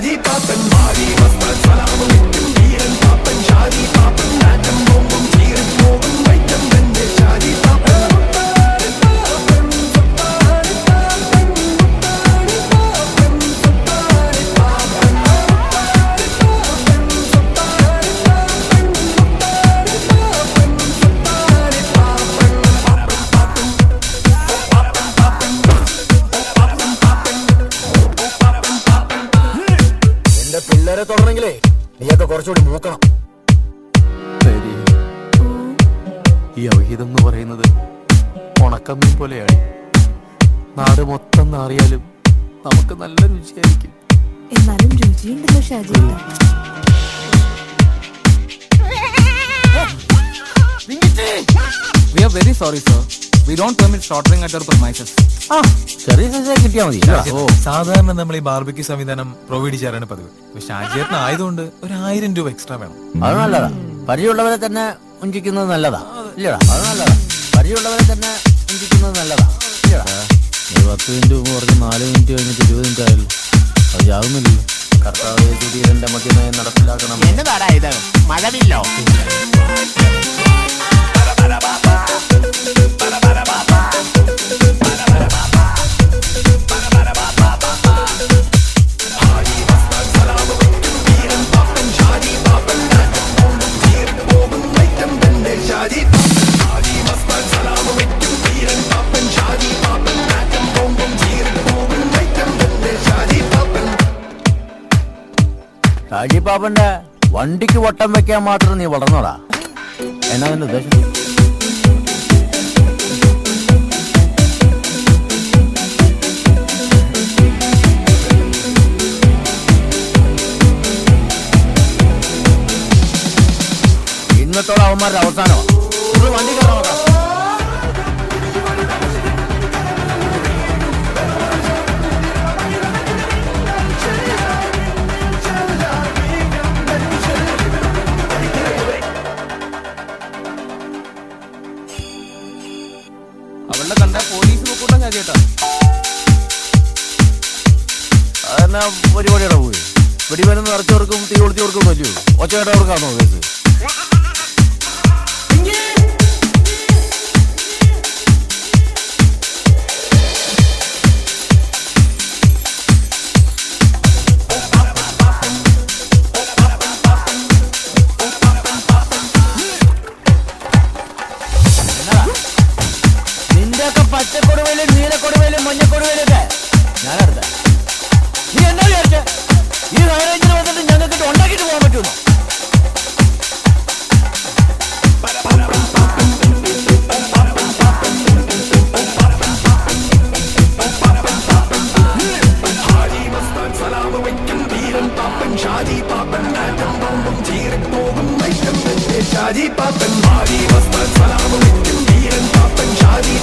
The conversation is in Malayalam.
Daddy Pop and Molly പിള്ളേരെ തുടരണെങ്കിലേ നീയൊക്കെ കുറച്ചുകൂടി മൂക്കണം. ഈ അവഹിതം എന്ന് പറയുന്നത് ഉണക്കമ്മീൻ പോലെയാണ്. നാട് മൊത്തം നാറിയാലും നമുക്ക് നല്ല രുചിയായിരിക്കും. എന്നാലും രുചിയുണ്ടല്ലോ Shaji. We are very sorry sorry, ചെറിയ സൈസ് കിട്ടിയാ മതി. ഓ. സാധാരണ നമ്മൾ ഈ ബാർബിക്യൂ സംവിധാനം പ്രൊവൈഡ് ചെയ്യാറാണ് പതിവ്. പക്ഷെ ഷാജിയേട്ടൻ ആയതുകൊണ്ട് ഒരു ആയിരം രൂപ എക്സ്ട്രാ വേണം. അത് നല്ലതാ. പരിചയമുള്ളവരെ തന്നെ ഉഞ്ചിക്കുന്നത് നല്ലതാ. ഇല്ലടാ അത് നല്ലതാ. പരിചയമുള്ളവരെ തന്നെ ഉഞ്ചിക്കുന്നത് നല്ലതാ. ഇല്ലടാ. പത്ത് മിനിറ്റ് നാല് മിനിറ്റ് കഴിഞ്ഞിട്ട് ഇരുപത് മിനിറ്റ് ആയല്ലോ. അത് ആകുന്നില്ലല്ലോ കർത്താവ് സുധീരന്റെ മദ്യനയം നടപ്പിലാക്കണം. എന്നതാടാ ഇത്. മഴവില്ലോ. ഷാജി വണ്ടിക്ക് വട്ടം വെക്കാൻ മാത്രം നീ വളർന്നോടാ? എന്നാ നിന്റെ ഉദ്ദേശം? ഇന്നത്തോടെ അവന്മാരുടെ അവസാനമാണ് വണ്ടി കയറാൻ അവളുടെ കണ്ട പോലീസ് നോക്കൂട്ടാ ഞാൻ ചേട്ടാ അതെന്നാ പരിപാടിയുടെ പോയി വെടിമരുന്ന് നിറച്ചവർക്കും തീ കൊളുത്തിയവർക്കും വലിയ ഒച്ചയായിട്ടവർക്കാണോ കേസ്? ഇതൊക്കെ പച്ചക്കൊടുവയിലും നീലക്കൊടുവയിലും മഞ്ഞക്കൊടുവയിലും ഒക്കെ ഞാനെടുത്ത നീ എന്താ വിചാരിച്ച ഈ ഹൈറേഞ്ചിന് വന്നിട്ട് ഞങ്ങൾക്ക് ഉണ്ടാക്കിയിട്ട് പോകാൻ പറ്റുമോ ഷാജി പാപ്പൻ മാറി വസ്ത്ര സലാമ വെക്കും വീരൻ പാപ്പൻ ഷാജി